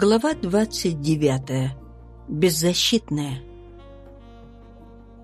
Глава 29. Беззащитная.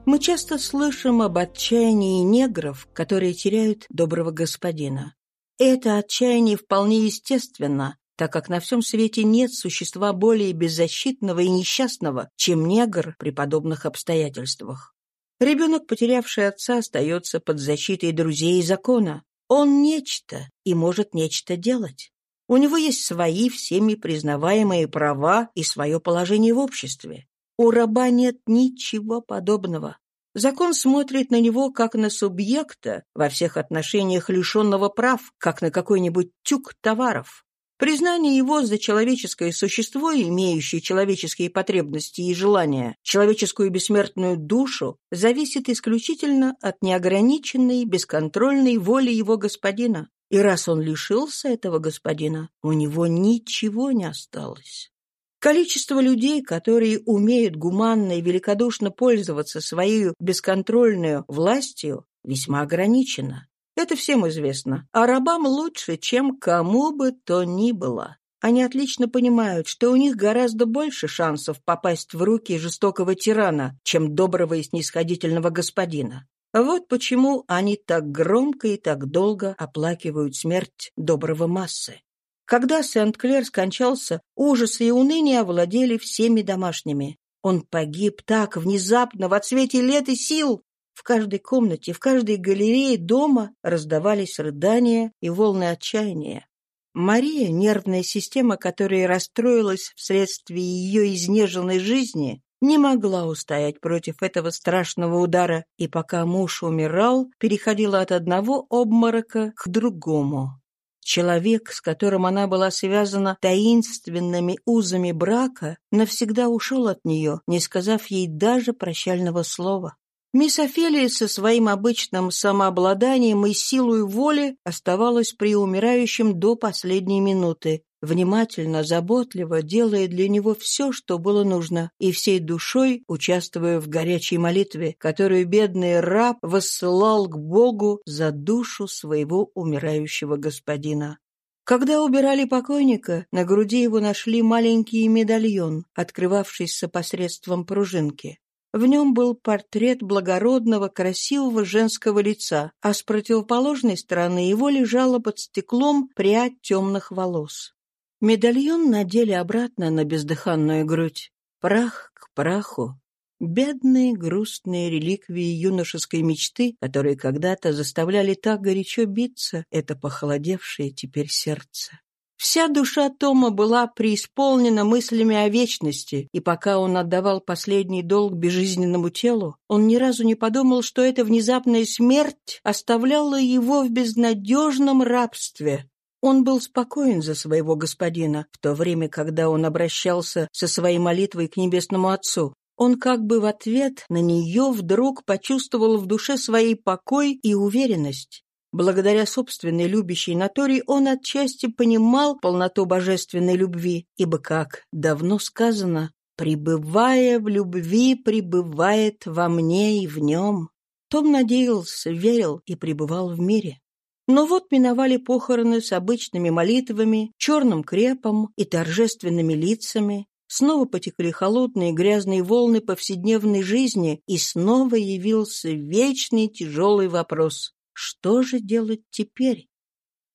Мы часто слышим об отчаянии негров, которые теряют доброго господина. Это отчаяние вполне естественно, так как на всем свете нет существа более беззащитного и несчастного, чем негр при подобных обстоятельствах. Ребенок, потерявший отца, остается под защитой друзей и закона. Он нечто и может нечто делать. У него есть свои всеми признаваемые права и свое положение в обществе. У раба нет ничего подобного. Закон смотрит на него как на субъекта, во всех отношениях лишенного прав, как на какой-нибудь тюк товаров. Признание его за человеческое существо, имеющее человеческие потребности и желания, человеческую бессмертную душу, зависит исключительно от неограниченной, бесконтрольной воли его господина. И раз он лишился этого господина, у него ничего не осталось. Количество людей, которые умеют гуманно и великодушно пользоваться своей бесконтрольной властью, весьма ограничено. Это всем известно. А рабам лучше, чем кому бы то ни было. Они отлично понимают, что у них гораздо больше шансов попасть в руки жестокого тирана, чем доброго и снисходительного господина. Вот почему они так громко и так долго оплакивают смерть доброго массы. Когда Сент-Клер скончался, ужасы и уныние овладели всеми домашними. Он погиб так внезапно, в отсвете лет и сил. В каждой комнате, в каждой галерее дома раздавались рыдания и волны отчаяния. Мария, нервная система которая расстроилась вследствие ее изнеженной жизни, не могла устоять против этого страшного удара, и пока муж умирал, переходила от одного обморока к другому. Человек, с которым она была связана таинственными узами брака, навсегда ушел от нее, не сказав ей даже прощального слова. Мисс Офелия со своим обычным самообладанием и силой воли оставалась при умирающем до последней минуты, внимательно, заботливо делая для него все, что было нужно, и всей душой участвуя в горячей молитве, которую бедный раб воссылал к Богу за душу своего умирающего господина. Когда убирали покойника, на груди его нашли маленький медальон, открывавшийся посредством пружинки. В нем был портрет благородного, красивого женского лица, а с противоположной стороны его лежала под стеклом прядь темных волос. Медальон надели обратно на бездыханную грудь. Прах к праху. Бедные грустные реликвии юношеской мечты, которые когда-то заставляли так горячо биться это похолодевшее теперь сердце. Вся душа Тома была преисполнена мыслями о вечности, и пока он отдавал последний долг безжизненному телу, он ни разу не подумал, что эта внезапная смерть оставляла его в безнадежном рабстве, он был спокоен за своего господина, в то время, когда он обращался со своей молитвой к Небесному Отцу. Он как бы в ответ на нее вдруг почувствовал в душе своей покой и уверенность. Благодаря собственной любящей натуре он отчасти понимал полноту божественной любви, ибо, как давно сказано, «пребывая в любви, пребывает во мне и в нем». Том надеялся, верил и пребывал в мире. Но вот миновали похороны с обычными молитвами, черным крепом и торжественными лицами, снова потекли холодные грязные волны повседневной жизни, и снова явился вечный тяжелый вопрос «Что же делать теперь?»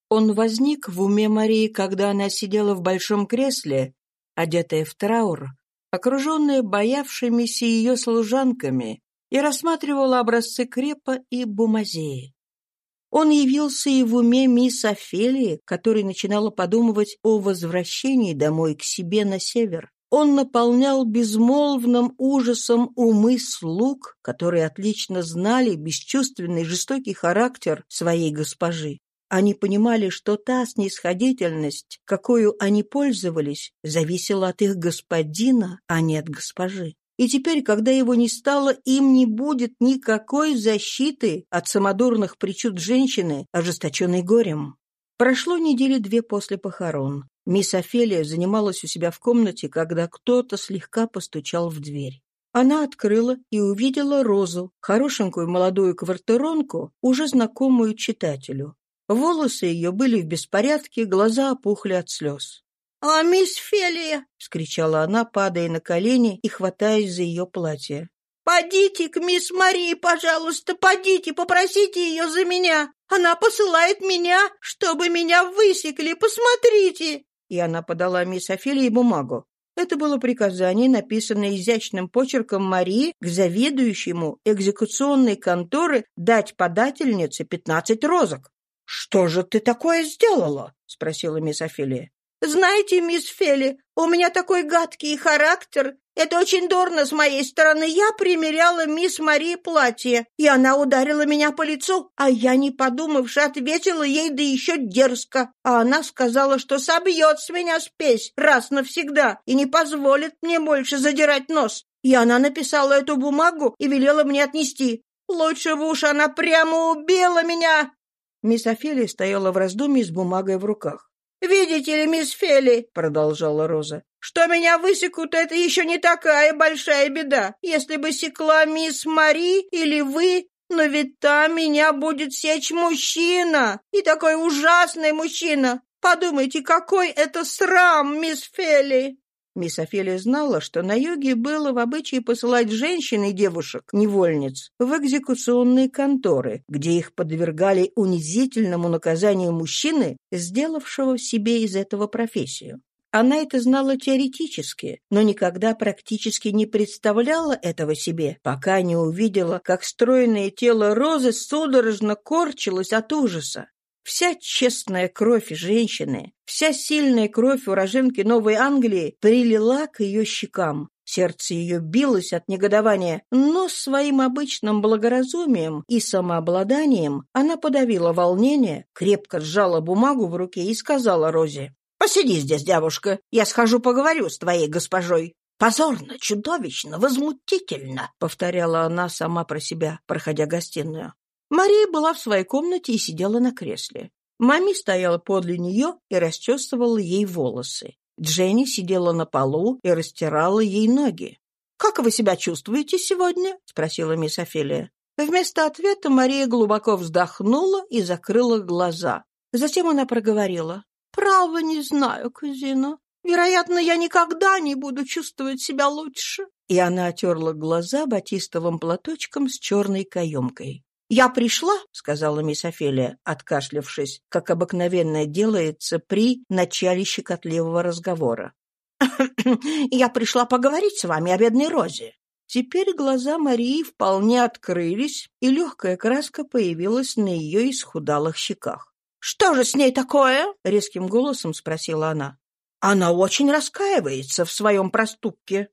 Он возник в уме Марии, когда она сидела в большом кресле, одетая в траур, окруженная боявшимися ее служанками, и рассматривала образцы крепа и бумазеи. Он явился и в уме мисс Офелии, которая начинала подумывать о возвращении домой к себе на север. Он наполнял безмолвным ужасом умы слуг, которые отлично знали бесчувственный жестокий характер своей госпожи. Они понимали, что та снисходительность, какую они пользовались, зависела от их господина, а не от госпожи. И теперь, когда его не стало, им не будет никакой защиты от самодурных причуд женщины, ожесточенной горем. Прошло недели две после похорон. Мисс Офелия занималась у себя в комнате, когда кто-то слегка постучал в дверь. Она открыла и увидела Розу, хорошенькую молодую квартиронку, уже знакомую читателю. Волосы ее были в беспорядке, глаза опухли от слез. «А мисс Фелия!» — вскричала она, падая на колени и хватаясь за ее платье. «Подите к мисс Марии, пожалуйста, подите, попросите ее за меня. Она посылает меня, чтобы меня высекли, посмотрите!» И она подала мисс Офелии бумагу. Это было приказание, написанное изящным почерком Марии к заведующему экзекуционной конторы дать подательнице пятнадцать розок. «Что же ты такое сделала?» — спросила мисс Офелия. «Знаете, мисс Фелли, у меня такой гадкий характер. Это очень дурно с моей стороны. Я примеряла мисс Марии платье, и она ударила меня по лицу, а я, не подумавши, ответила ей, да еще дерзко. А она сказала, что собьет с меня спесь раз навсегда и не позволит мне больше задирать нос. И она написала эту бумагу и велела мне отнести. Лучше бы уж она прямо убила меня!» Мисс Офелия стояла в раздумье с бумагой в руках. «Видите ли, мисс Фелли, — продолжала Роза, — что меня высекут, это еще не такая большая беда. Если бы секла мисс Мари или вы, но ведь там меня будет сечь мужчина, и такой ужасный мужчина. Подумайте, какой это срам, мисс Фелли!» Мисс Офелия знала, что на юге было в обычае посылать женщин и девушек-невольниц в экзекуционные конторы, где их подвергали унизительному наказанию мужчины, сделавшего себе из этого профессию. Она это знала теоретически, но никогда практически не представляла этого себе, пока не увидела, как стройное тело Розы судорожно корчилось от ужаса. Вся честная кровь женщины, вся сильная кровь уроженки Новой Англии прилила к ее щекам. Сердце ее билось от негодования, но своим обычным благоразумием и самообладанием она подавила волнение, крепко сжала бумагу в руке и сказала Розе, «Посиди здесь, девушка, я схожу поговорю с твоей госпожой». «Позорно, чудовищно, возмутительно», — повторяла она сама про себя, проходя гостиную. Мария была в своей комнате и сидела на кресле. Мами стояла подле нее и расчесывала ей волосы. Дженни сидела на полу и растирала ей ноги. «Как вы себя чувствуете сегодня?» — спросила мисс Офелия. Вместо ответа Мария глубоко вздохнула и закрыла глаза. Затем она проговорила. «Право не знаю, кузина. Вероятно, я никогда не буду чувствовать себя лучше». И она отерла глаза батистовым платочком с черной каемкой. «Я пришла», — сказала мисс Офелия, откашлявшись, как обыкновенно делается при начале щекотливого разговора. «Я пришла поговорить с вами о бедной Розе». Теперь глаза Марии вполне открылись, и легкая краска появилась на ее исхудалых щеках. «Что же с ней такое?» — резким голосом спросила она. «Она очень раскаивается в своем проступке».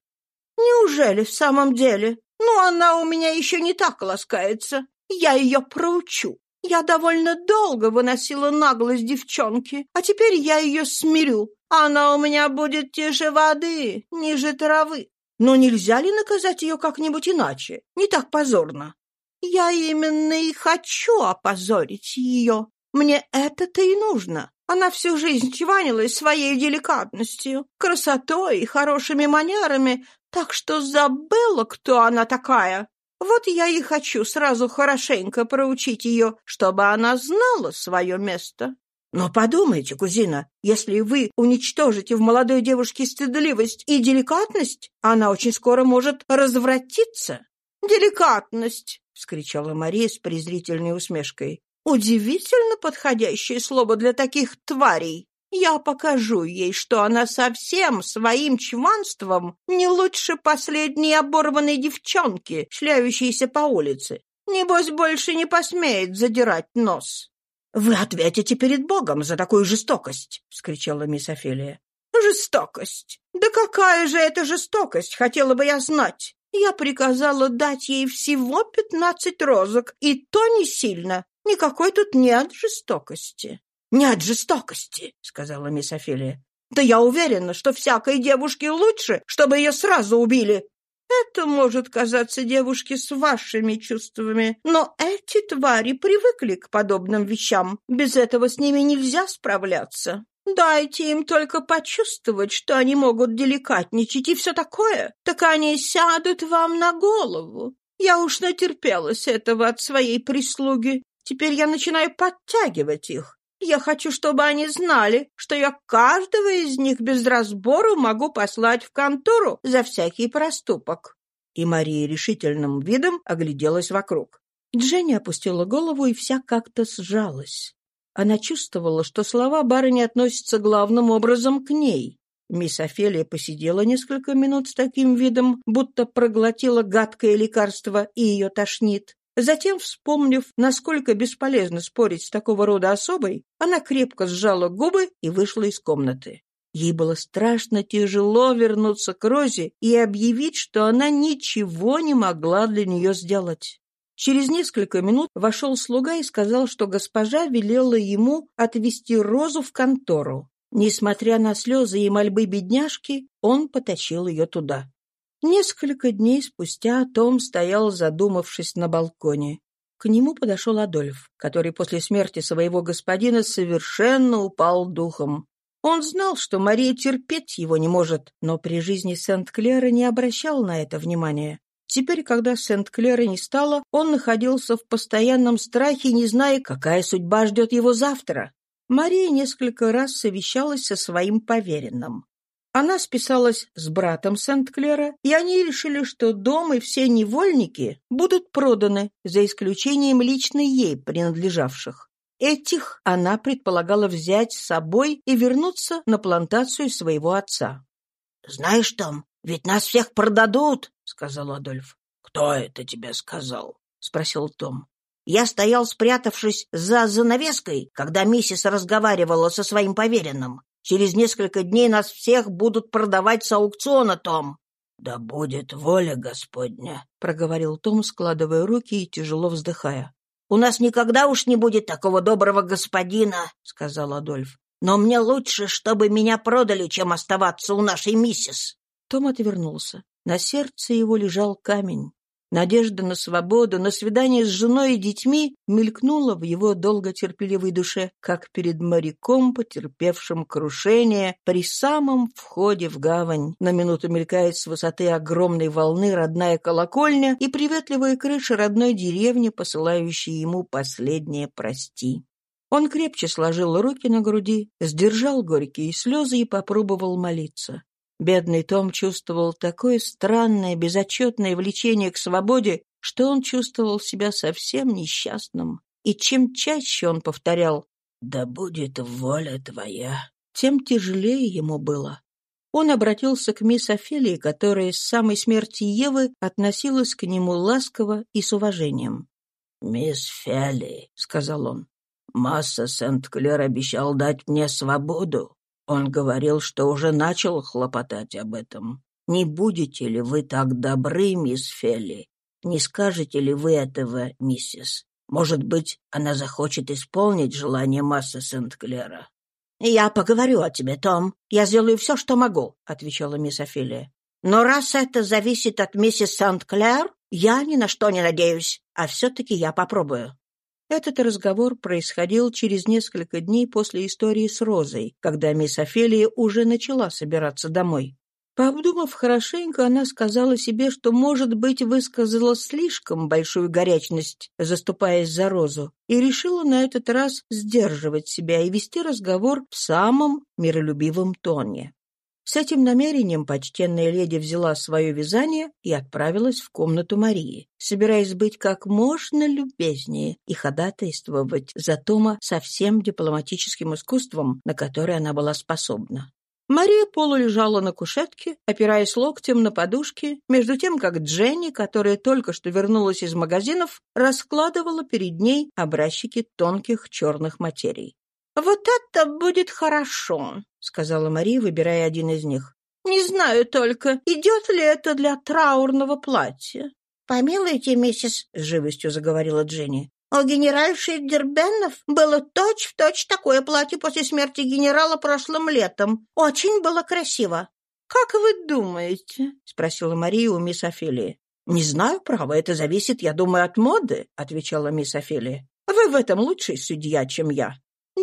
«Неужели в самом деле? Ну, она у меня еще не так ласкается. Я ее проучу. Я довольно долго выносила наглость девчонки, а теперь я ее смирю. Она у меня будет тише воды, ниже травы. Но нельзя ли наказать ее как-нибудь иначе? Не так позорно. Я именно и хочу опозорить ее. Мне это-то и нужно. Она всю жизнь чванилась своей деликатностью, красотой и хорошими манерами, так что забыла, кто она такая. Вот я и хочу сразу хорошенько проучить ее, чтобы она знала свое место. Но подумайте, кузина, если вы уничтожите в молодой девушке стыдливость и деликатность, она очень скоро может развратиться. «Деликатность!» — вскричала Мария с презрительной усмешкой. «Удивительно подходящее слово для таких тварей!» Я покажу ей, что она совсем своим чванством не лучше последней оборванной девчонки, шляющейся по улице. Небось, больше не посмеет задирать нос. — Вы ответите перед Богом за такую жестокость! — вскричала мисс Офелия. — Жестокость! Да какая же это жестокость, хотела бы я знать! Я приказала дать ей всего пятнадцать розок, и то не сильно. Никакой тут нет жестокости. «Не от жестокости», — сказала мисс Офелия. «Да я уверена, что всякой девушке лучше, чтобы ее сразу убили. Это может казаться девушке с вашими чувствами, но эти твари привыкли к подобным вещам. Без этого с ними нельзя справляться. Дайте им только почувствовать, что они могут деликатничать и все такое, так они сядут вам на голову. Я уж натерпелась этого от своей прислуги. Теперь я начинаю подтягивать их. Я хочу, чтобы они знали, что я каждого из них без разбору могу послать в контору за всякий проступок». И Мария решительным видом огляделась вокруг. Дженни опустила голову и вся как-то сжалась. Она чувствовала, что слова барыни относятся главным образом к ней. Мисс Офелия посидела несколько минут с таким видом, будто проглотила гадкое лекарство и ее тошнит. Затем, вспомнив, насколько бесполезно спорить с такого рода особой, она крепко сжала губы и вышла из комнаты. Ей было страшно тяжело вернуться к Розе и объявить, что она ничего не могла для нее сделать. Через несколько минут вошел слуга и сказал, что госпожа велела ему отвезти Розу в контору. Несмотря на слезы и мольбы бедняжки, он потащил ее туда. Несколько дней спустя Том стоял, задумавшись на балконе. К нему подошел Адольф, который после смерти своего господина совершенно упал духом. Он знал, что Мария терпеть его не может, но при жизни Сент-Клера не обращал на это внимания. Теперь, когда Сент-Клера не стало, он находился в постоянном страхе, не зная, какая судьба ждет его завтра. Мария несколько раз совещалась со своим поверенным. Она списалась с братом Сент-Клера, и они решили, что дом и все невольники будут проданы, за исключением лично ей принадлежавших. Этих она предполагала взять с собой и вернуться на плантацию своего отца. «Знаешь, Том, ведь нас всех продадут», — сказал Адольф. «Кто это тебе сказал?» — спросил Том. «Я стоял, спрятавшись за занавеской, когда миссис разговаривала со своим поверенным. Через несколько дней нас всех будут продавать с аукциона, Том. — Да будет воля Господня, — проговорил Том, складывая руки и тяжело вздыхая. — У нас никогда уж не будет такого доброго господина, — сказал Адольф. — Но мне лучше, чтобы меня продали, чем оставаться у нашей миссис. Том отвернулся. На сердце его лежал камень. Надежда на свободу, на свидание с женой и детьми мелькнула в его долготерпеливой душе, как перед моряком, потерпевшим крушение при самом входе в гавань. На минуту мелькает с высоты огромной волны родная колокольня и приветливая крыша родной деревни, посылающая ему последнее «прости». Он крепче сложил руки на груди, сдержал горькие слезы и попробовал молиться. Бедный Том чувствовал такое странное, безотчетное влечение к свободе, что он чувствовал себя совсем несчастным. И чем чаще он повторял «Да будет воля твоя», тем тяжелее ему было. Он обратился к мисс Офелии, которая с самой смерти Евы относилась к нему ласково и с уважением. «Мисс Фелли», — сказал он, — «масса Сент-Клер обещал дать мне свободу. Он говорил, что уже начал хлопотать об этом. Не будете ли вы так добры, мисс Фелли? Не скажете ли вы этого, миссис? Может быть, она захочет исполнить желание массы Сент-Клера?» «Я поговорю о тебе, Том. Я сделаю все, что могу», — отвечала мисс Офелия. «Но раз это зависит от миссис Сент-Клер, я ни на что не надеюсь, а все-таки я попробую». Этот разговор происходил через несколько дней после истории с Розой, когда мисс Офелия уже начала собираться домой. Пообдумав хорошенько, она сказала себе, что, может быть, высказала слишком большую горячность, заступаясь за Розу, и решила на этот раз сдерживать себя и вести разговор в самом миролюбивом тоне. С этим намерением почтенная леди взяла свое вязание и отправилась в комнату Марии, собираясь быть как можно любезнее и ходатайствовать за Тома со всем дипломатическим искусством, на которое она была способна. Мария полулежала на кушетке, опираясь локтем на подушки, между тем, как Дженни, которая только что вернулась из магазинов, раскладывала перед ней образчики тонких черных материй. «Вот это будет хорошо», — сказала Мария, выбирая один из них. «Не знаю только, идет ли это для траурного платья». «Помилуйте, миссис», — с живостью заговорила Дженни. «У генеральши Дербенов было точь-в-точь точь такое платье после смерти генерала прошлым летом. Очень было красиво». «Как вы думаете?» — спросила Мария у мисс Офелии. «Не знаю, право, это зависит, я думаю, от моды», — отвечала мисс Офелия. «Вы в этом лучший судья, чем я.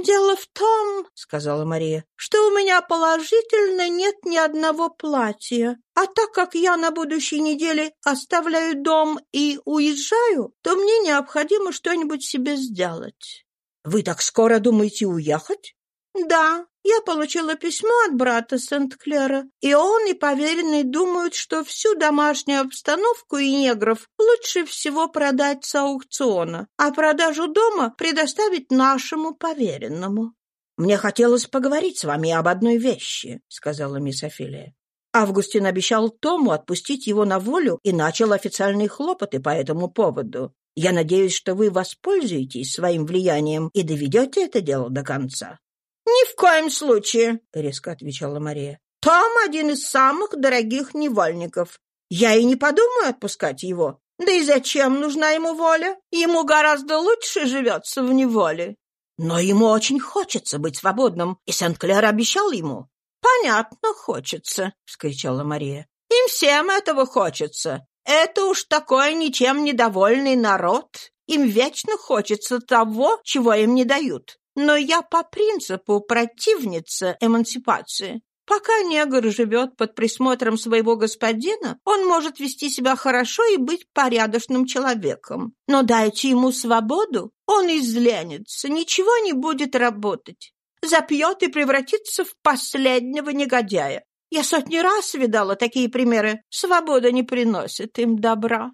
«Дело в том, — сказала Мария, — что у меня положительно нет ни одного платья. А так как я на будущей неделе оставляю дом и уезжаю, то мне необходимо что-нибудь себе сделать». Вы так скоро думаете уехать?» «Да, я получила письмо от брата Сент-Клера, и он и поверенный думают, что всю домашнюю обстановку и негров лучше всего продать с аукциона, а продажу дома предоставить нашему поверенному». «Мне хотелось поговорить с вами об одной вещи», — сказала мисс Офелия. Августин обещал Тому отпустить его на волю и начал официальные хлопоты по этому поводу. Я надеюсь, что вы воспользуетесь своим влиянием и доведете это дело до конца. «Ни в коем случае», — резко отвечала Мария. «Том один из самых дорогих невольников. Я и не подумаю отпускать его. Да и зачем нужна ему воля? Ему гораздо лучше живется в неволе». «Но ему очень хочется быть свободным, и Сент-Клер обещал ему». «Понятно, хочется», — вскричала Мария. «Им всем этого хочется. Это уж такой ничем недовольный народ. Им вечно хочется того, чего им не дают. Но я по принципу противница эмансипации. Пока негр живет под присмотром своего господина, он может вести себя хорошо и быть порядочным человеком. Но дайте ему свободу, он изленится, ничего не будет работать. Запьет и превратится в последнего негодяя. Я сотни раз видала такие примеры. Свобода не приносит им добра.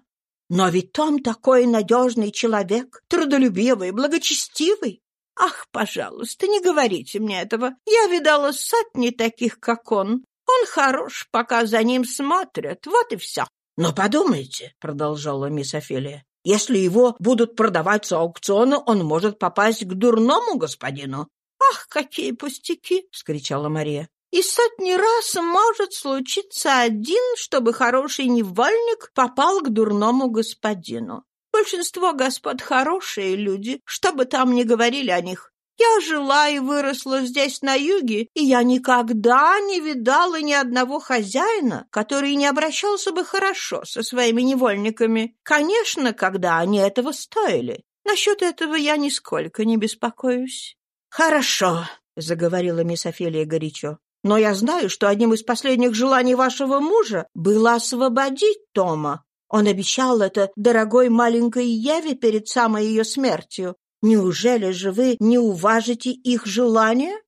Но ведь Том такой надежный человек, трудолюбивый, благочестивый. Ах, пожалуйста, не говорите мне этого. Я видала сотни таких, как он. Он хорош, пока за ним смотрят. Вот и все. Но подумайте, — продолжала мисс Офелия, — если его будут продавать с аукциона, он может попасть к дурному господину. «Ах, какие пустяки!» — вскричала Мария. «И сотни раз может случиться один, чтобы хороший невольник попал к дурному господину. Большинство господ хорошие люди, что бы там ни говорили о них. Я жила и выросла здесь, на юге, и я никогда не видала ни одного хозяина, который не обращался бы хорошо со своими невольниками. Конечно, когда они этого стоили. Насчет этого я нисколько не беспокоюсь. «Хорошо», — заговорила мисс Офелия горячо. «Но я знаю, что одним из последних желаний вашего мужа было освободить Тома. Он обещал это дорогой маленькой Еве перед самой ее смертью. Неужели же вы не уважите их желания?»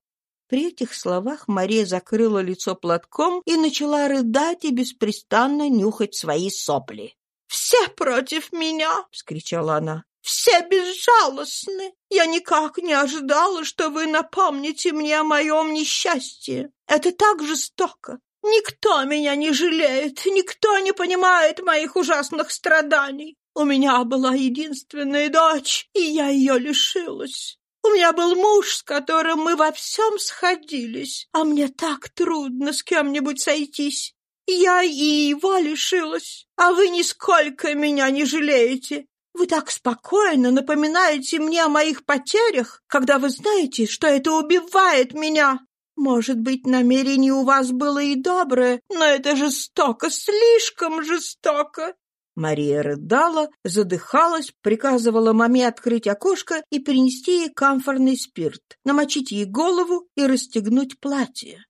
При этих словах Мария закрыла лицо платком и начала рыдать и беспрестанно нюхать свои сопли. «Все против меня!» — вскричала она. «Все безжалостны! Я никак не ожидала, что вы напомните мне о моем несчастье. Это так жестоко! Никто меня не жалеет, никто не понимает моих ужасных страданий. У меня была единственная дочь, и я ее лишилась. У меня был муж, с которым мы во всем сходились, а мне так трудно с кем-нибудь сойтись. Я и его лишилась, а вы нисколько меня не жалеете. Вы так спокойно напоминаете мне о моих потерях, когда вы знаете, что это убивает меня. Может быть, намерение у вас было и доброе, но это жестоко, слишком жестоко. Мария рыдала, задыхалась, приказывала маме открыть окошко и принести ей камфорный спирт, намочить ей голову и расстегнуть платье.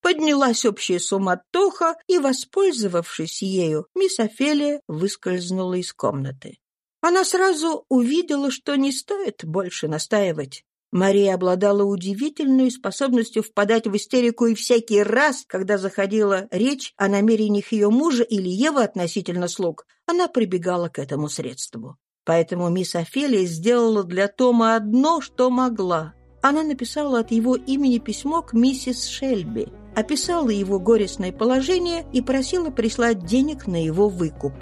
Поднялась общая суматоха, и, воспользовавшись ею, мисс Офелия выскользнула из комнаты. Она сразу увидела, что не стоит больше настаивать. Мария обладала удивительной способностью впадать в истерику и всякий раз, когда заходила речь о намерениях ее мужа или Евы относительно слуг, она прибегала к этому средству. Поэтому мисс Офелия сделала для Тома одно, что могла. Она написала от его имени письмо к миссис Шельби, описала его горестное положение и просила прислать денег на его выкуп.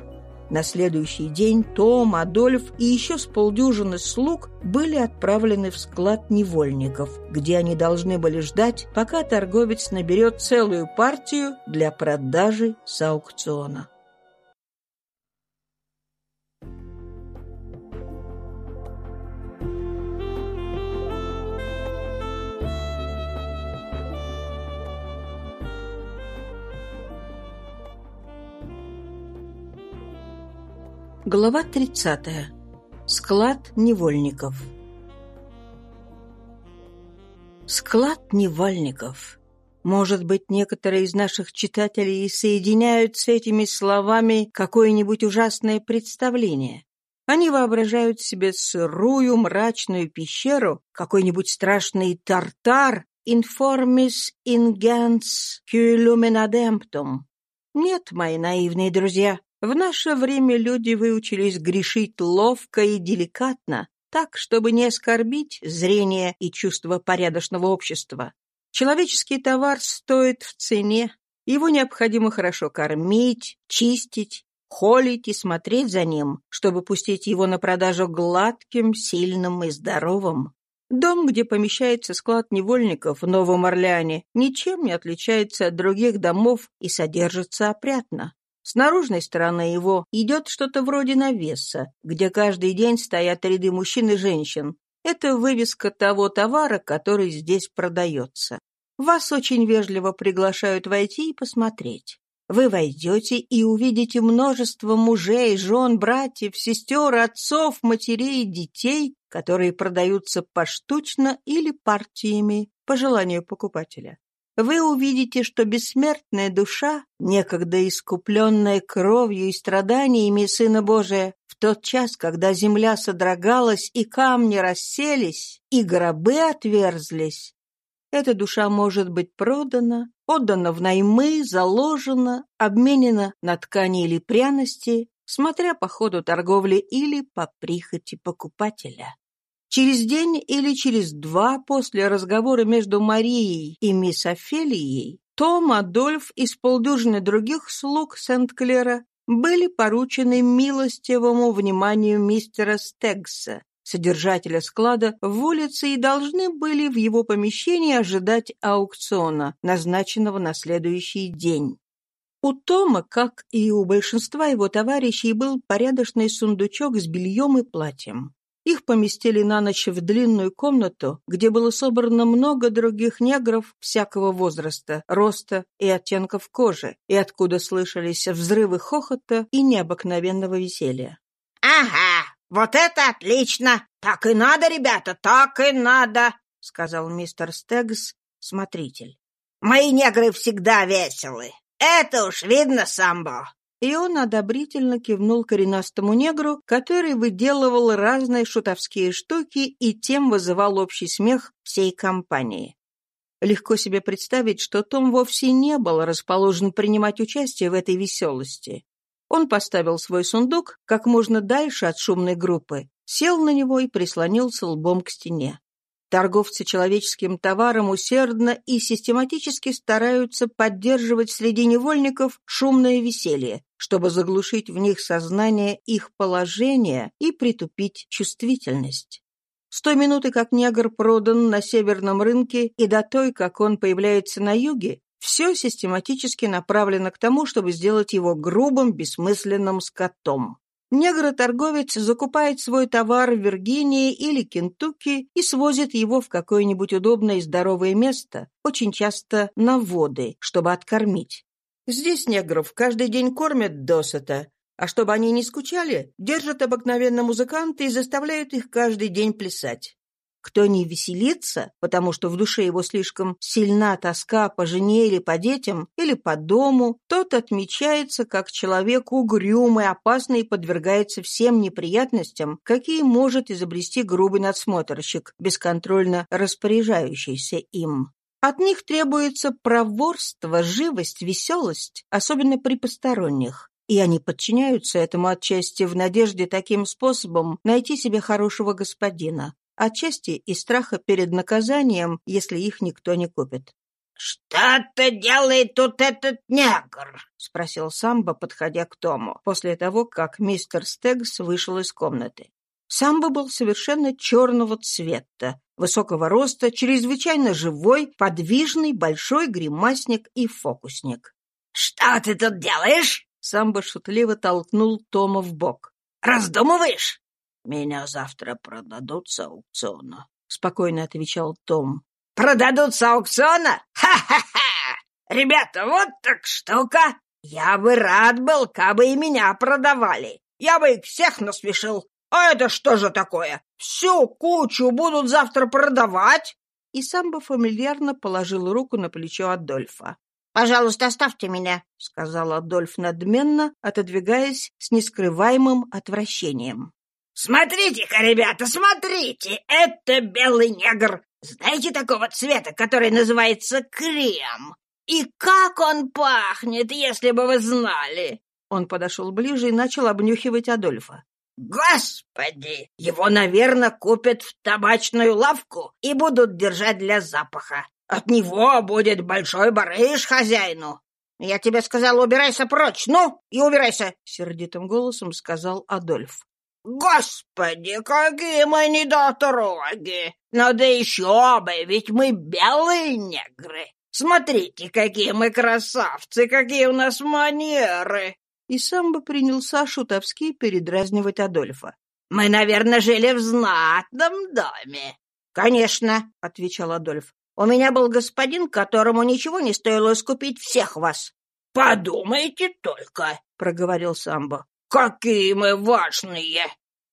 На следующий день Том, Адольф и еще с полдюжины слуг были отправлены в склад невольников, где они должны были ждать, пока торговец наберет целую партию для продажи с аукциона. Глава 30. Склад невольников. Склад невольников. Может быть, некоторые из наших читателей соединяют с этими словами какое-нибудь ужасное представление. Они воображают себе сырую мрачную пещеру, какой-нибудь страшный тартар, informis ingens culuminademptum. Нет, мои наивные друзья, в наше время люди выучились грешить ловко и деликатно, так, чтобы не оскорбить зрение и чувство порядочного общества. Человеческий товар стоит в цене, его необходимо хорошо кормить, чистить, холить и смотреть за ним, чтобы пустить его на продажу гладким, сильным и здоровым. Дом, где помещается склад невольников в Новом Орлеане, ничем не отличается от других домов и содержится опрятно. С наружной стороны его идет что-то вроде навеса, где каждый день стоят ряды мужчин и женщин. Это вывеска того товара, который здесь продается. Вас очень вежливо приглашают войти и посмотреть. Вы войдете и увидите множество мужей, жен, братьев, сестер, отцов, матерей, детей, которые продаются поштучно или партиями по желанию покупателя. Вы увидите, что бессмертная душа, некогда искупленная кровью и страданиями Сына Божия, в тот час, когда земля содрогалась и камни расселись, и гробы отверзлись, эта душа может быть продана, отдана в наймы, заложена, обменена на ткани или пряности, смотря по ходу торговли или по прихоти покупателя. Через день или через два после разговора между Марией и мисс Офелией том, Адольф и с полдюжины других слуг Сент-Клера были поручены милостивому вниманию мистера Стегса, содержателя склада, в улице и должны были в его помещении ожидать аукциона, назначенного на следующий день. У Тома, как и у большинства его товарищей, был порядочный сундучок с бельем и платьем. Их поместили на ночь в длинную комнату, где было собрано много других негров всякого возраста, роста и оттенков кожи, и откуда слышались взрывы хохота и необыкновенного веселья. «Ага, вот это отлично! Так и надо, ребята, так и надо!» — сказал мистер Стегс, смотритель. «Мои негры всегда веселы. Это уж видно, Самбо. И он одобрительно кивнул коренастому негру, который выделывал разные шутовские штуки и тем вызывал общий смех всей компании. Легко себе представить, что Том вовсе не был расположен принимать участие в этой веселости. Он поставил свой сундук как можно дальше от шумной группы, сел на него и прислонился лбом к стене. Торговцы человеческим товаром усердно и систематически стараются поддерживать среди невольников шумное веселье, чтобы заглушить в них сознание их положения и притупить чувствительность. С той минуты, как негр продан на северном рынке, и до той, как он появляется на юге, все систематически направлено к тому, чтобы сделать его грубым, бессмысленным скотом. Негроторговец закупает свой товар в Виргинии или Кентукки и свозит его в какое-нибудь удобное и здоровое место, очень часто на воды, чтобы откормить. Здесь негров каждый день кормят досыта, а чтобы они не скучали, держат обыкновенно музыканты и заставляют их каждый день плясать. Кто не веселится, потому что в душе его слишком сильна тоска по жене или по детям, или по дому, тот отмечается как человек угрюмый, опасный и подвергается всем неприятностям, какие может изобрести грубый надсмотрщик, бесконтрольно распоряжающийся им. От них требуется проворство, живость, веселость, особенно при посторонних и они подчиняются этому отчасти в надежде таким способом найти себе хорошего господина, отчасти из страха перед наказанием, если их никто не купит. «Что-то делает тут этот негр?» — спросил Самбо, подходя к Тому, после того, как мистер Стегс вышел из комнаты. Самбо был совершенно черного цвета, высокого роста, чрезвычайно живой, подвижный, большой гримасник и фокусник. «Что ты тут делаешь?» Самбо шутливо толкнул Тома в бок. «Раздумываешь?» «Меня завтра продадут с аукциона», — спокойно отвечал Том. «Продадут с аукциона? Ха-ха-ха! Ребята, вот так штука! Я бы рад был, кабы и меня продавали. Я бы их всех насмешил. А это что же такое? Всю кучу будут завтра продавать?» И сам бы фамильярно положил руку на плечо Адольфа. «Пожалуйста, оставьте меня», — сказал Адольф надменно, отодвигаясь с нескрываемым отвращением. «Смотрите-ка, ребята, смотрите! Это белый негр! Знаете такого цвета, который называется крем? И как он пахнет, если бы вы знали!» Он подошел ближе и начал обнюхивать Адольфа. «Господи! Его, наверное, купят в табачную лавку и будут держать для запаха. От него будет большой барыш хозяину. Я тебе сказал, убирайся прочь, ну, и убирайся!» — сердитым голосом сказал Адольф. «Господи, какие мы недотроги! Ну да еще бы, ведь мы белые негры! Смотрите, какие мы красавцы, какие у нас манеры!» И сам бы принялся шутовски передразнивать Адольфа. «Мы, наверное, жили в знатном доме». «Конечно», — отвечал Адольф. «У меня был господин, которому ничего не стоило искупить всех вас». «Подумайте только», — проговорил Самбо. «Какие мы важные!»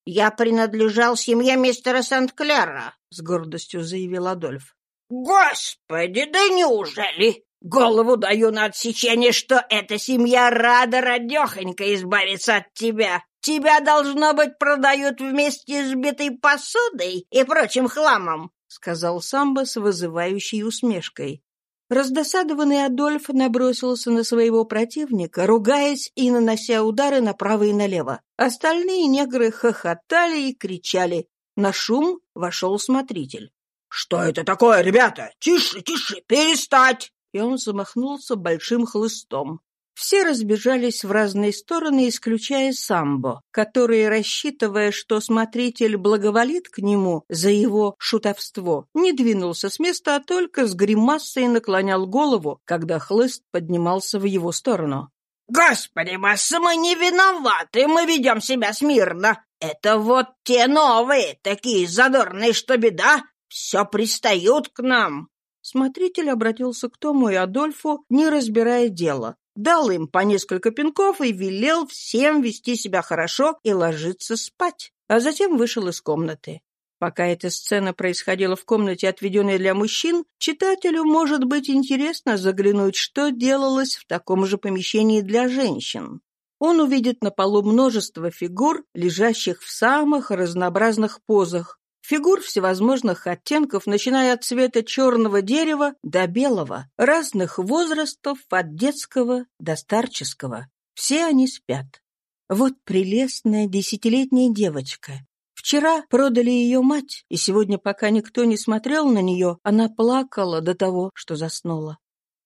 «Я принадлежал семье мистера Сент-Кляра», — с гордостью заявил Адольф. «Господи, да неужели? Голову даю на отсечение, что эта семья рада радехонько избавиться от тебя. Тебя, должно быть, продают вместе с битой посудой и прочим хламом», — сказал Самбо с вызывающей усмешкой. Раздосадованный Адольф набросился на своего противника, ругаясь и нанося удары направо и налево. Остальные негры хохотали и кричали. На шум вошел смотритель. «Что это такое, ребята? Тише, тише, перестать!» И он замахнулся большим хлыстом. Все разбежались в разные стороны, исключая Самбо, который, рассчитывая, что смотритель благоволит к нему за его шутовство, не двинулся с места, а только с гримасой наклонял голову, когда хлыст поднимался в его сторону. «Господи, масса, мы не виноваты, мы ведем себя смирно. Это вот те новые, такие задорные, что беда, все пристают к нам. Смотритель обратился к Тому и Адольфу, не разбирая дела. Дал им по несколько пинков и велел всем вести себя хорошо и ложиться спать, а затем вышел из комнаты. Пока эта сцена происходила в комнате, отведенной для мужчин, читателю может быть интересно заглянуть, что делалось в таком же помещении для женщин. Он увидит на полу множество фигур, лежащих в самых разнообразных позах, Фигур всевозможных оттенков, начиная от цвета черного дерева до белого, разных возрастов, от детского до старческого. Все они спят. Вот прелестная десятилетняя девочка. Вчера продали ее мать, и сегодня, пока никто не смотрел на нее, она плакала до того, что заснула.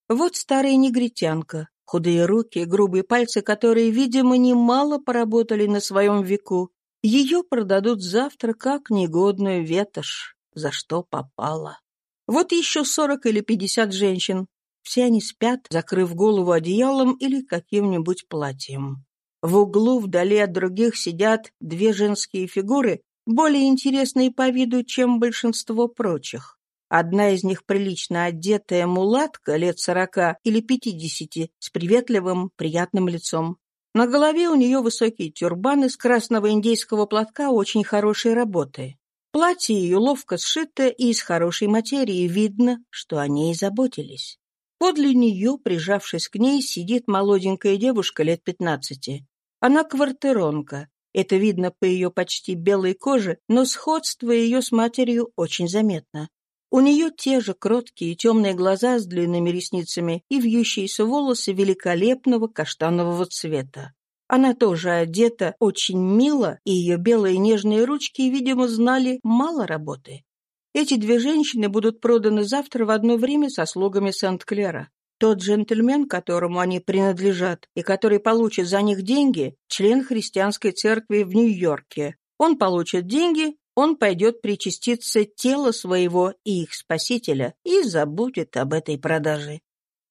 Вот старая негритянка, худые руки грубые пальцы, которые, видимо, немало поработали на своем веку, ее продадут завтра как негодную ветошь, за что попало. Вот еще сорок или пятьдесят женщин. Все они спят, закрыв голову одеялом или каким-нибудь платьем. В углу вдали от других сидят две женские фигуры, более интересные по виду, чем большинство прочих. Одна из них прилично одетая мулатка лет сорока или пятидесяти с приветливым, приятным лицом. На голове у нее высокий тюрбан из красного индейского платка очень хорошей работы. Платье ее ловко сшито и из хорошей материи, видно, что о ней заботились. Подле нее, прижавшись к ней, сидит молоденькая девушка лет пятнадцати. Она квартиронка. Это видно по ее почти белой коже, но сходство ее с матерью очень заметно. У нее те же кроткие темные глаза с длинными ресницами и вьющиеся волосы великолепного каштанового цвета. Она тоже одета очень мило, и ее белые нежные ручки, видимо, знали мало работы. Эти две женщины будут проданы завтра в одно время со слугами Сент-Клера. Тот джентльмен, которому они принадлежат, и который получит за них деньги, член христианской церкви в Нью-Йорке. Он получит деньги, он пойдет причаститься тела своего и их спасителя и забудет об этой продаже.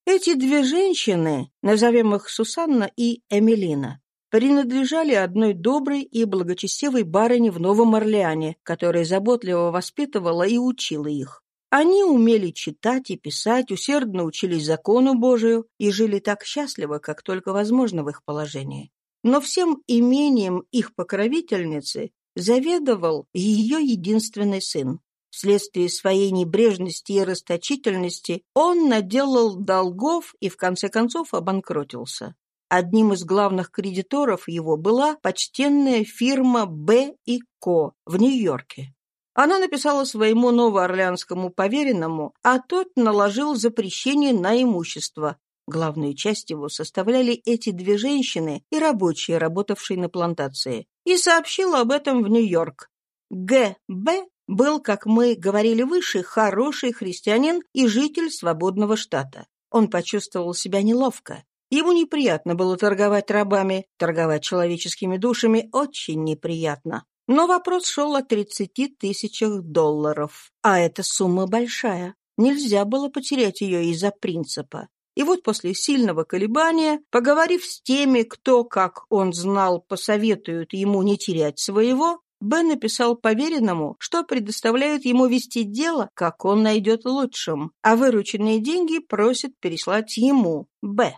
Эти две женщины, назовем их Сусанна и Эмилина, принадлежали одной доброй и благочестивой барыне в Новом Орлеане, которая заботливо воспитывала и учила их. Они умели читать и писать, усердно учились закону Божию и жили так счастливо, как только возможно в их положении. Но всем имением их покровительницы заведовал ее единственный сын. Вследствие своей небрежности и расточительности он наделал долгов и в конце концов обанкротился. Одним из главных кредиторов его была почтенная фирма Б и Ко в Нью-Йорке. Она написала своему новоорлеанскому поверенному, а тот наложил запрещение на имущество. Главную часть его составляли эти две женщины и рабочие, работавшие на плантации, и сообщил об этом в Нью-Йорк. Г. Б. был, как мы говорили выше, хороший христианин и житель свободного штата. Он почувствовал себя неловко. Ему неприятно было торговать рабами, торговать человеческими душами очень неприятно. Но вопрос шел о 30 тысячах долларов. А эта сумма большая. Нельзя было потерять ее из-за принципа. И вот после сильного колебания, поговорив с теми, кто, как он знал, посоветуют ему не терять своего, Б написал поверенному, что предоставляют ему вести дело, как он найдет лучшим, а вырученные деньги просят переслать ему, Б.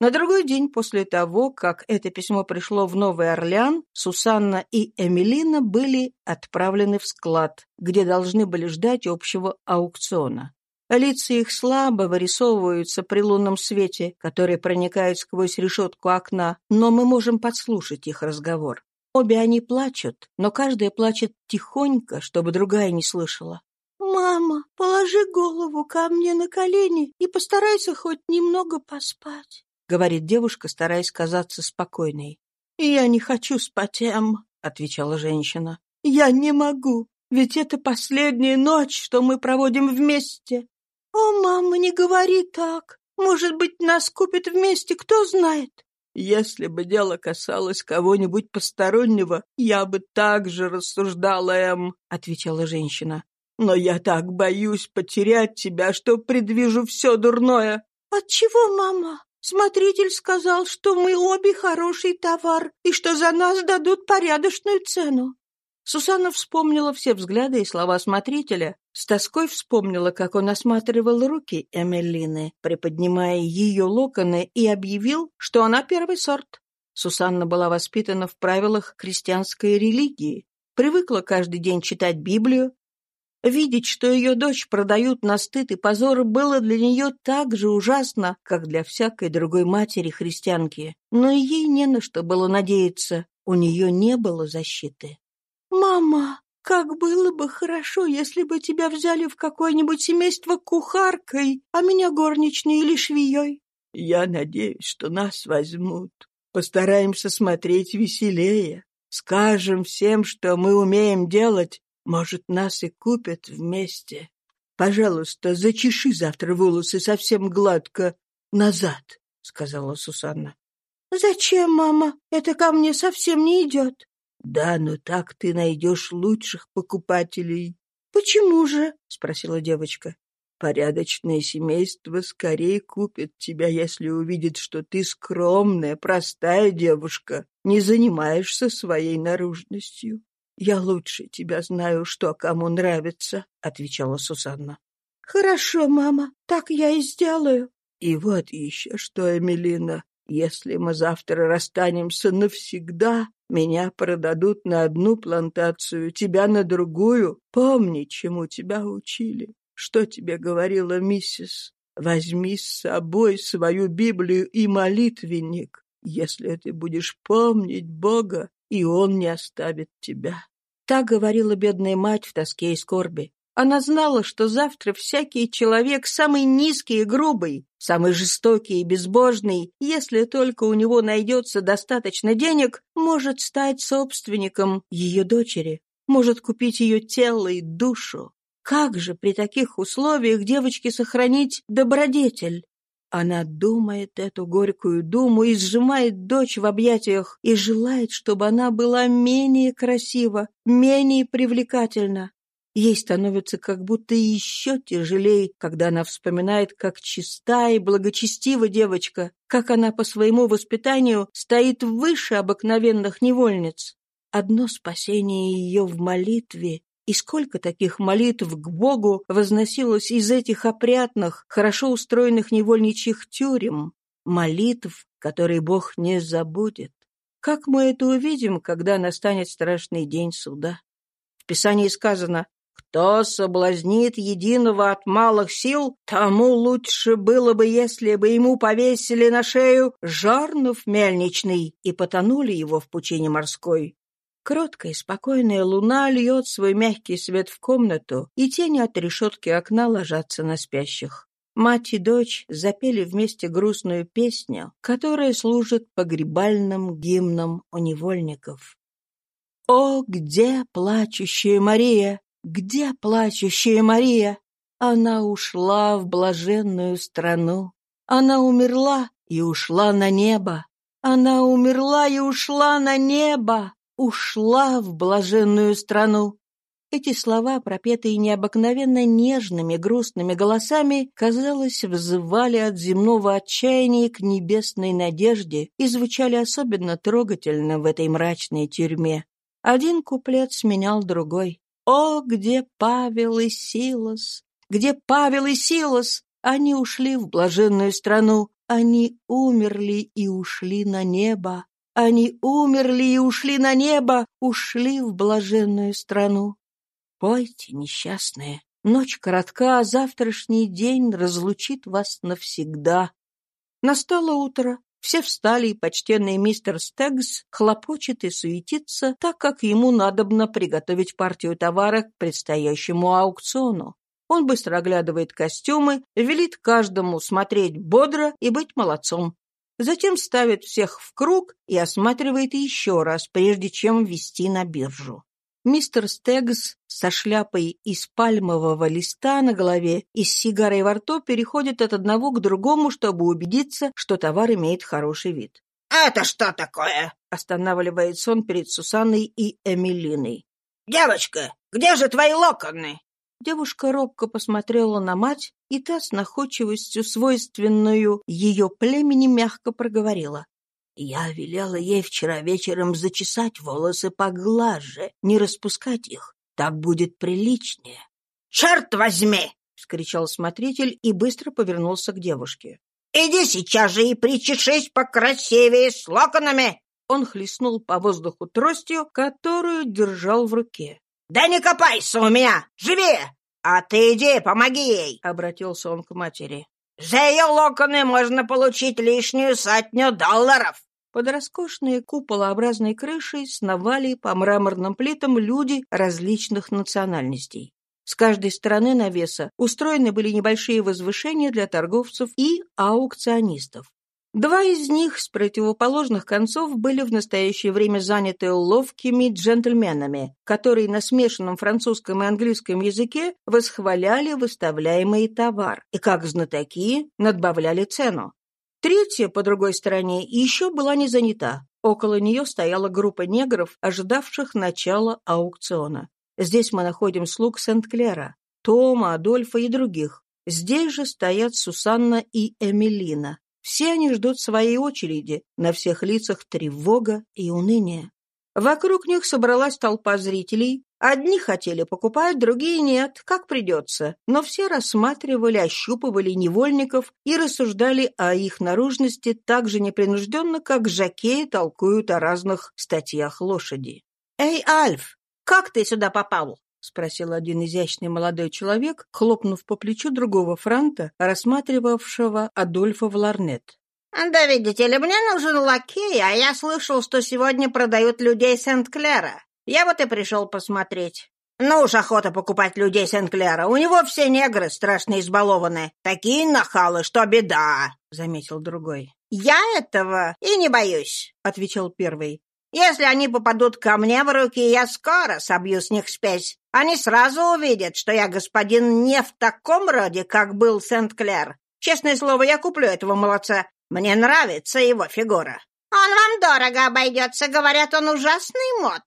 На другой день после того, как это письмо пришло в Новый Орлеан, Сусанна и Эмилина были отправлены в склад, где должны были ждать общего аукциона. Лица их слабо вырисовываются при лунном свете, который проникает сквозь решетку окна, но мы можем подслушать их разговор. Обе они плачут, но каждая плачет тихонько, чтобы другая не слышала. «Мама, положи голову ко мне на колени и постарайся хоть немного поспать». — говорит девушка, стараясь казаться спокойной. «Я не хочу спать, Эм», — отвечала женщина. «Я не могу, ведь это последняя ночь, что мы проводим вместе». «О, мама, не говори так. Может быть, нас купят вместе, кто знает?» «Если бы дело касалось кого-нибудь постороннего, я бы так же рассуждала, Эм», — отвечала женщина. «Но я так боюсь потерять тебя, что предвижу все дурное». «Отчего, мама?» Смотритель сказал, что мы обе хороший товар и что за нас дадут порядочную цену. Сусанна вспомнила все взгляды и слова смотрителя, с тоской вспомнила, как он осматривал руки Эмилины, приподнимая ее локоны, и объявил, что она первый сорт. Сусанна была воспитана в правилах христианской религии, привыкла каждый день читать Библию, Видеть, что ее дочь продают на стыд и позор, было для нее так же ужасно, как для всякой другой матери-христианки. Но ей не на что было надеяться, у нее не было защиты. «Мама, как было бы хорошо, если бы тебя взяли в какое-нибудь семейство кухаркой, а меня горничной или швеей». «Я надеюсь, что нас возьмут. Постараемся смотреть веселее. Скажем всем, что мы умеем делать, может, нас и купят вместе. Пожалуйста, зачеши завтра волосы совсем гладко назад, — сказала Сусанна. — Зачем, мама? Это ко мне совсем не идет. — Да, но так ты найдешь лучших покупателей. — Почему же? — спросила девочка. — Порядочное семейство скорее купит тебя, если увидит, что ты скромная, простая девушка, не занимаешься своей наружностью. «Я лучше тебя знаю, что кому нравится», — отвечала Сусанна. «Хорошо, мама, так я и сделаю». «И вот еще что, Эмилина, если мы завтра расстанемся навсегда, меня продадут на одну плантацию, тебя на другую. Помни, чему тебя учили. Что тебе говорила миссис? Возьми с собой свою Библию и молитвенник. Если ты будешь помнить Бога, и он не оставит тебя. Так говорила бедная мать в тоске и скорби. Она знала, что завтра всякий человек, самый низкий и грубый, самый жестокий и безбожный, если только у него найдется достаточно денег, может стать собственником ее дочери, может купить ее тело и душу. Как же при таких условиях девочке сохранить добродетель? Она думает эту горькую думу и сжимает дочь в объятиях и желает, чтобы она была менее красива, менее привлекательна. Ей становится как будто еще тяжелее, когда она вспоминает, как чиста и благочестива девочка, как она по своему воспитанию стоит выше обыкновенных невольниц. Одно спасение ее в молитве и сколько таких молитв к Богу возносилось из этих опрятных, хорошо устроенных невольничьих тюрем, молитв, которые Бог не забудет. Как мы это увидим, когда настанет страшный день суда? В Писании сказано Кто соблазнит единого от малых сил, тому лучше было бы, если бы ему повесили на шею жарнов мельничный и потонули его в пучине морской. Кроткая, спокойная луна льет свой мягкий свет в комнату, и тени от решетки окна ложатся на спящих. Мать и дочь запели вместе грустную песню, которая служит погребальным гимном у невольников. «О, где плачущая Мария? Где плачущая Мария? Она ушла в блаженную страну. Она умерла и ушла на небо. Она умерла и ушла на небо. Ушла в блаженную страну. Эти слова, пропетые необыкновенно нежными, грустными голосами, казалось, взывали от земного отчаяния к небесной надежде и звучали особенно трогательно в этой мрачной тюрьме. Один куплет сменял другой. «О, где Павел и Силос! Где Павел и Силос! Они ушли в блаженную страну, они умерли и ушли на небо. Они умерли и ушли на небо, ушли в блаженную страну. Пойте, несчастные, ночь коротка, а завтрашний день разлучит вас навсегда. Настало утро, все встали, и почтенный мистер Стегс хлопочет и суетится, так как ему надобно приготовить партию товара к предстоящему аукциону. Он быстро оглядывает костюмы, велит каждому смотреть бодро и быть молодцом. Затем ставит всех в круг и осматривает еще раз, прежде чем ввести на биржу. Мистер Стегс со шляпой из пальмового листа на голове и с сигарой во рту переходит от одного к другому, чтобы убедиться, что товар имеет хороший вид. «Это что такое?» — останавливается он перед Сусанной и Эмилиной. «Девочка, где же твои локоны?» Девушка робко посмотрела на мать, и та с находчивостью, свойственную ее племени, мягко проговорила. Я велела ей вчера вечером зачесать волосы поглаже, не распускать их. Так будет приличнее. — Черт возьми! — вскричал смотритель и быстро повернулся к девушке. — Иди сейчас же и причешись покрасивее с локонами! Он хлестнул по воздуху тростью, которую держал в руке. — Да не копайся у меня! Живи! А ты иди, помоги ей! — обратился он к матери. — За ее локоны можно получить лишнюю сотню долларов! Под роскошной куполообразной крышей сновали по мраморным плитам люди различных национальностей. С каждой стороны навеса устроены были небольшие возвышения для торговцев и аукционистов. Два из них с противоположных концов были в настоящее время заняты ловкими джентльменами, которые на смешанном французском и английском языке восхваляли выставляемый товар и, как знатоки, надбавляли цену. Третья, по другой стороне, еще была не занята. Около нее стояла группа негров, ожидавших начала аукциона. Здесь мы находим слуг Сент-Клера, Тома, Адольфа и других. Здесь же стоят Сусанна и Эмилина. Все они ждут своей очереди, на всех лицах тревога и уныние. Вокруг них собралась толпа зрителей. Одни хотели покупать, другие нет, как придется. Но все рассматривали, ощупывали невольников и рассуждали о их наружности так же непринужденно, как жакеи толкуют о разных статьях лошади. «Эй, Альф, как ты сюда попал?» — спросил один изящный молодой человек, хлопнув по плечу другого франта, рассматривавшего Адольфа в ларнет. «Да видите ли, мне нужен лакей, а я слышал, что сегодня продают людей Сент-Клера. Я вот и пришел посмотреть». «Ну уж охота покупать людей Сент-Клера. У него все негры страшно избалованы. Такие нахалы, что беда», — заметил другой. «Я этого и не боюсь», — отвечал первый. «Если они попадут ко мне в руки, я скоро собью с них спесь. Они сразу увидят, что я господин не в таком роде, как был Сент-Клер. Честное слово, я куплю этого молодца. Мне нравится его фигура. Он вам дорого обойдется, говорят, он ужасный мод.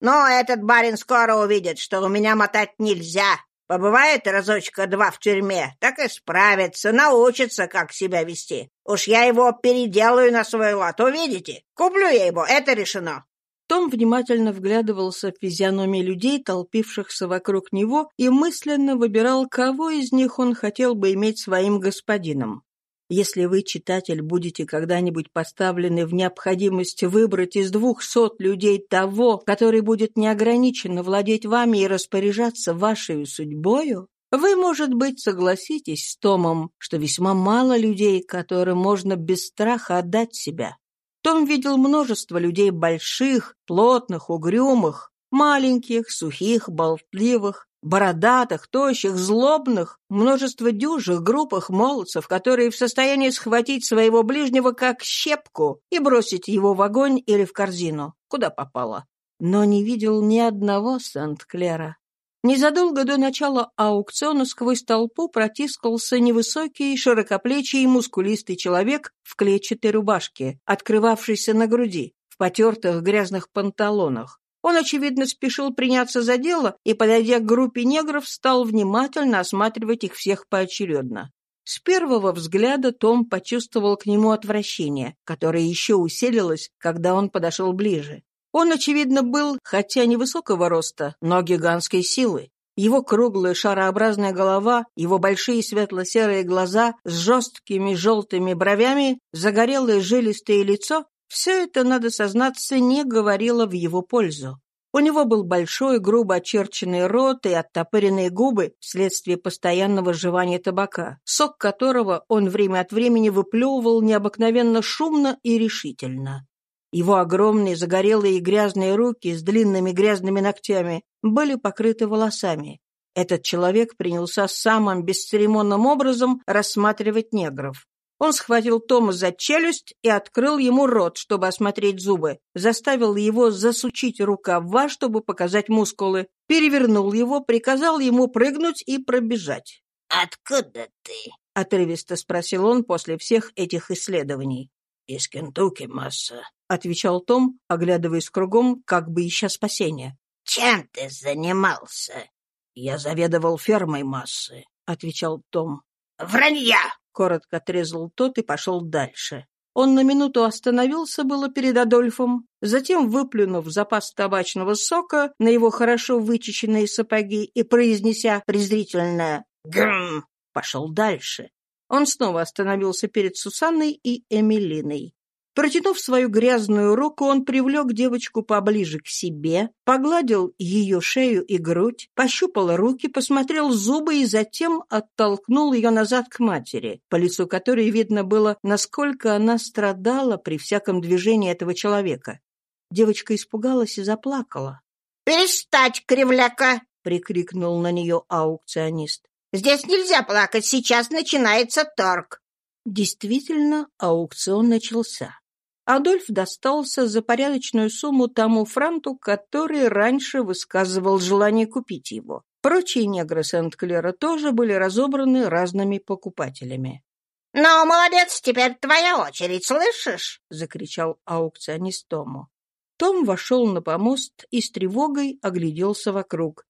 Но этот барин скоро увидит, что у меня мотать нельзя. Побывает разочка-два в тюрьме, так и справится, научится, как себя вести. Уж я его переделаю на свой лад, увидите. Куплю я его, это решено. Том внимательно вглядывался в физиономии людей, толпившихся вокруг него, и мысленно выбирал, кого из них он хотел бы иметь своим господином. Если вы, читатель, будете когда-нибудь поставлены в необходимость выбрать из двухсот людей того, который будет неограниченно владеть вами и распоряжаться вашей судьбою, вы, может быть, согласитесь с Томом, что весьма мало людей, которым можно без страха отдать себя. Том видел множество людей больших, плотных, угрюмых, маленьких, сухих, болтливых, бородатых, тощих, злобных, множество дюжих группах молодцев, которые в состоянии схватить своего ближнего как щепку и бросить его в огонь или в корзину, куда попало. Но не видел ни одного Сент-Клера. Незадолго до начала аукциона сквозь толпу протискался невысокий, широкоплечий и мускулистый человек в клетчатой рубашке, открывавшийся на груди, в потертых грязных панталонах. Он, очевидно, спешил приняться за дело и, подойдя к группе негров, стал внимательно осматривать их всех поочередно. С первого взгляда Том почувствовал к нему отвращение, которое еще усилилось, когда он подошел ближе. Он, очевидно, был, хотя невысокого роста, но гигантской силы. Его круглая шарообразная голова, его большие светло-серые глаза с жесткими желтыми бровями, загорелое жилистое лицо все это, надо сознаться, не говорило в его пользу. У него был большой, грубо очерченный рот и оттопыренные губы вследствие постоянного жевания табака, сок которого он время от времени выплевывал необыкновенно шумно и решительно. Его огромные загорелые и грязные руки с длинными грязными ногтями были покрыты волосами. Этот человек принялся самым бесцеремонным образом рассматривать негров. Он схватил Тома за челюсть и открыл ему рот, чтобы осмотреть зубы, заставил его засучить рукава, чтобы показать мускулы, перевернул его, приказал ему прыгнуть и пробежать. «Откуда ты?» — отрывисто спросил он после всех этих исследований. «Из Кентукки, масса», — отвечал Том, оглядываясь кругом, как бы ища спасения. «Чем ты занимался?» «Я заведовал фермой массы», — отвечал Том. «Вранья!» Коротко отрезал тот и пошел дальше. Он на минуту остановился было перед Адольфом, затем, выплюнув запас табачного сока на его хорошо вычищенные сапоги и произнеся презрительное «Грм!», пошел дальше. Он снова остановился перед Сусанной и Эмилиной. Протянув свою грязную руку, он привлек девочку поближе к себе, погладил ее шею и грудь, пощупал руки, посмотрел зубы и затем оттолкнул ее назад к матери, по лицу которой видно было, насколько она страдала при всяком движении этого человека. Девочка испугалась и заплакала. «Перестать, кривляка!» — прикрикнул на нее аукционист. «Здесь нельзя плакать, сейчас начинается торг!» Действительно, аукцион начался. Адольф достался за порядочную сумму тому франту, который раньше высказывал желание купить его. Прочие негры Сент-Клера тоже были разобраны разными покупателями. «Ну, молодец, теперь твоя очередь, слышишь?» — закричал аукционист Тому. Том вошел на помост и с тревогой огляделся вокруг.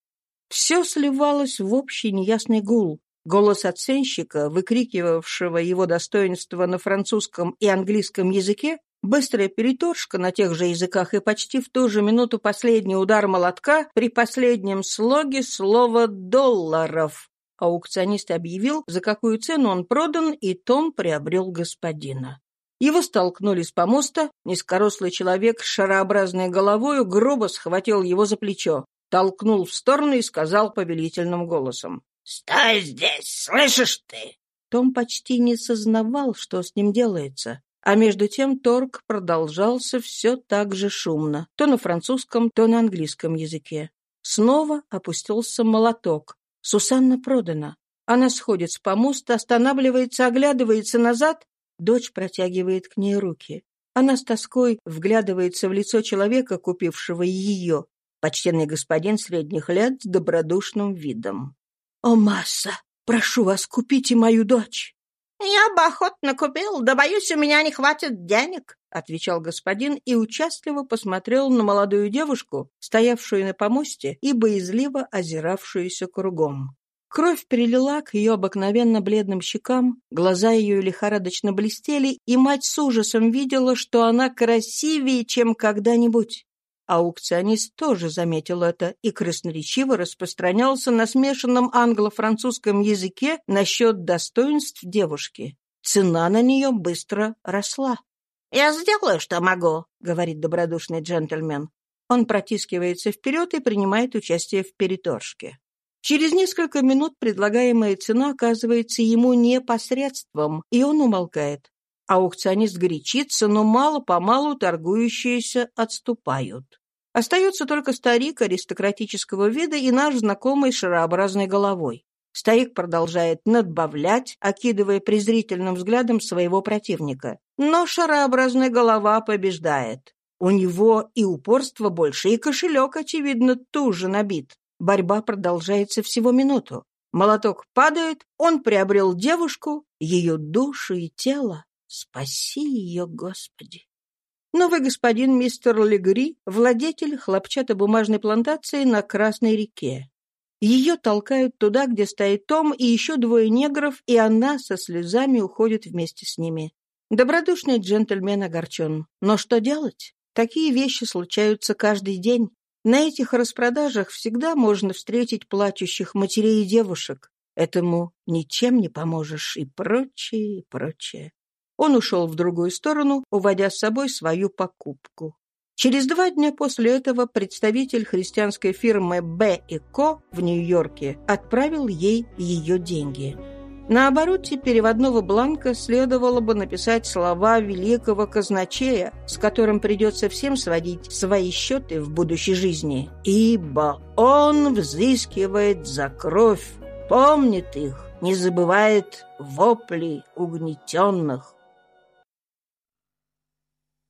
Все сливалось в общий неясный гул. Голос оценщика, выкрикивавшего его достоинство на французском и английском языке, Быстрая переторжка на тех же языках и почти в ту же минуту последний удар молотка при последнем слоге слова «долларов». Аукционист объявил, за какую цену он продан, и Том приобрел господина. Его столкнули с помоста, низкорослый человек с шарообразной головой грубо схватил его за плечо, толкнул в сторону и сказал повелительным голосом. «Стой здесь, слышишь ты?» Том почти не сознавал, что с ним делается. А между тем торг продолжался все так же шумно, то на французском, то на английском языке. Снова опустился молоток. Сусанна продана. Она сходит с помоста, останавливается, оглядывается назад. Дочь протягивает к ней руки. Она с тоской вглядывается в лицо человека, купившего ее. Почтенный господин средних лет с добродушным видом. «О, масса! Прошу вас, купите мою дочь!» «Я бы охотно купил, да, боюсь, у меня не хватит денег», — отвечал господин и участливо посмотрел на молодую девушку, стоявшую на помосте и боязливо озиравшуюся кругом. Кровь перелила к ее обыкновенно бледным щекам, глаза ее лихорадочно блестели, и мать с ужасом видела, что она красивее, чем когда-нибудь. Аукционист тоже заметил это и красноречиво распространялся на смешанном англо-французском языке насчет достоинств девушки. Цена на нее быстро росла. «Я сделаю, что могу», — говорит добродушный джентльмен. Он протискивается вперед и принимает участие в переторжке. Через несколько минут предлагаемая цена оказывается ему непосредством, и он умолкает. Аукционист горячится, но мало-помалу торгующиеся отступают. Остается только старик аристократического вида и наш знакомый шарообразной головой. Старик продолжает надбавлять, окидывая презрительным взглядом своего противника. Но шарообразная голова побеждает. У него и упорство больше, и кошелек, очевидно, туже набит. Борьба продолжается всего минуту. Молоток падает, он приобрел девушку, ее душу и тело. Спаси ее, Господи! Новый господин мистер Легри, владетель хлопчатобумажной плантации на Красной реке. Ее толкают туда, где стоит Том и еще двое негров, и она со слезами уходит вместе с ними. Добродушный джентльмен огорчен. Но что делать? Такие вещи случаются каждый день. На этих распродажах всегда можно встретить плачущих матерей и девушек. Этому ничем не поможешь и прочее, и прочее. Он ушел в другую сторону, уводя с собой свою покупку. Через два дня после этого представитель христианской фирмы «Б и Ко» в Нью-Йорке отправил ей ее деньги. На обороте переводного бланка следовало бы написать слова великого казначея, с которым придется всем сводить свои счеты в будущей жизни. «Ибо он взыскивает за кровь, помнит их, не забывает вопли угнетенных».